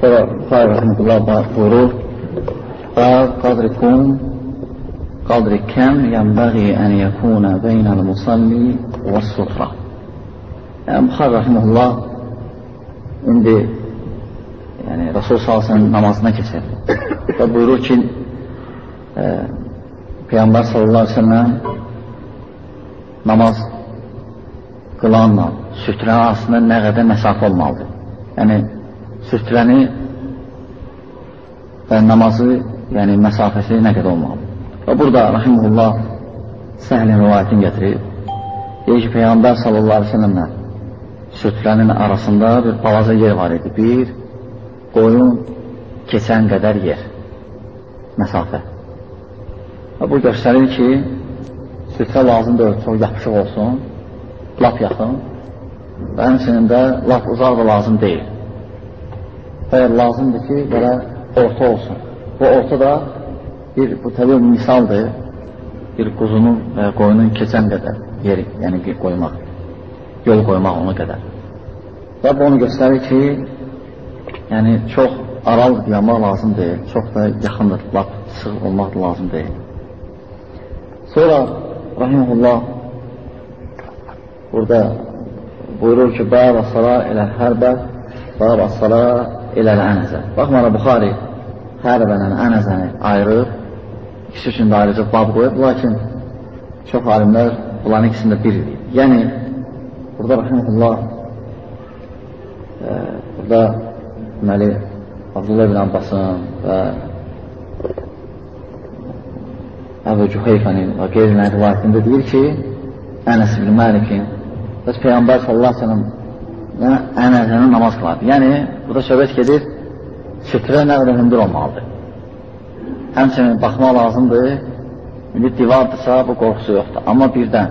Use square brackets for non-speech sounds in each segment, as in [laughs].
Sonra Buxarə rəhmətullah buyurur, qadrikum qadri kəm yənbəği ən yəkunə beynəl musalli və sutra. Yəni, Buxarə rəhmətullah indi yəni, Rasul salsın namazına keçir və buyurur ki, e, Peyyambar sallallahu aleyhi ve sellem namaz qılanla sütrə arasında nə qədər məsafə olmalıdır. Yəni, sütrəni və namazı, yəni məsafəsi nə qədər olmalıdır. Və burada Rahimullah səhlin rivayətini gətirib, deyir ki, Peyyambər sallallahu aleyhi ve sellemlə sütrənin arasında bir balaca yer var idi. Bir, qoyun keçən qədər yer, məsafə. Və bu göstərir ki, sütrə lazımdır, çox yapışıq olsun, lap yaxın və həmsinin də lap uzaq da lazım deyil. Və lazımdır ki, belə orta olsun. Bu orta da bir, bu təbii misaldır, bir quzunun və qoyunun keçən qədər yeri, yəni bir qoymaq, yol qoymaq ona qədər. Və bu onu göstərir ki, yəni çox aral dayanmaq lazım deyil, çox da yaxındır, lap sıx olmaq da lazım deyil. Sonra Rahimullah burada buyurur ki, Bəb əsala ilə hərbə, Bəb əsala ilə ənəzə. Baxmana Buxari hərbənlə ənəzəni ayırıb, ikisi üçün də ayrıca bab qoyub, lakin çox alimlər bunların ikisində bir edir. Yəni, burada Rahimullah e, burada deməli, Abdullah ibn Abbasın və Əbu Cüheyfənin və qeyrilərin rivayətində deyir ki, Ənəs ibn Məlikin bəs Peyğəmbər sallallahu aleyhi ve sellem ənəzəni namaz qılardı. Yəni, burada söhbət gedir, sütrə nə qədər hündür olmalıdır. Həmçinin baxmaq lazımdır, indi divardırsa bu qorxusu yoxdur. Amma birdən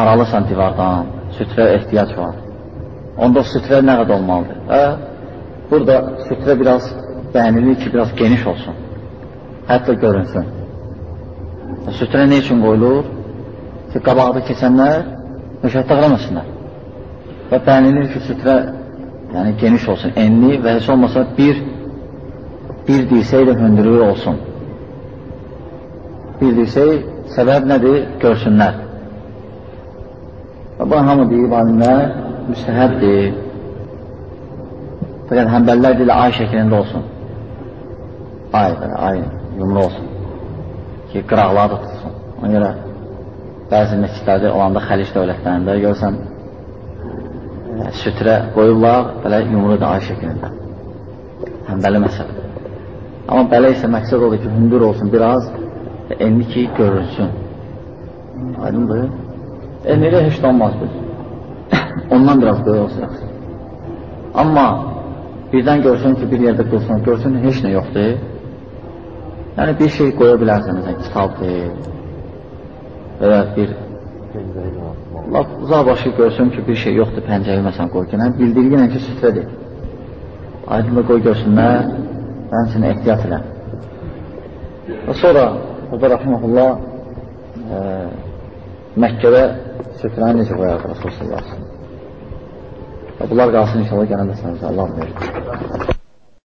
aralısan divardan, sütrə ehtiyac var. Onda sütrə nə qədər olmalıdır? Və burada sütrə biraz bəyənilir ki, biraz geniş olsun hətta görünsün. Sütrə nə üçün qoyulur? Ki, qabaqda keçənlər müşəhətdə qılamasınlar. Və bəyənilir ki, sütrə yəni geniş olsun, enli və heç olmasa bir bir dirsək də hündürlüyü olsun. Bir dirsək səbəb nədir? Görsünlər. Və bu hamı deyib alimlər müstəhəbdir. Fəqət həmbəllər deyil, ay şəklində olsun. Ay, ay yumru olsun ki, qıraqları da tutsun. Ona görə bəzi məscidlərdə olanda xəlic dövlətlərində görsən sütrə qoyurlar, belə yumru da ay şəklində. Həmbəli məsələ. Amma belə isə məqsəd odur ki, hündür olsun biraz və enli ki, görünsün. Aydındır. Enlilə heç olmaz biz. [laughs] Ondan biraz böyük olsun yaxşı. Amma birdən görsün ki, bir yerdə qılsın, görsün heç nə yoxdur. Yəni bir şey qoya bilərsən, məsələn, kitabdır və ya bir laf uzaq başı görsün ki, bir şey yoxdur, pəncəyi məsələn qoy ki, bildirginə ki, sütrədir. Aydınla qoy görsünlər, mən səni ehtiyat elə. Və sonra burada Rahiməhullah e, Məkkədə sütrəni necə qoyardı Rasulullah sallallahu aleyhi ve sellem. Bunlar qalsın inşallah gələn də sənəcə Allah verir.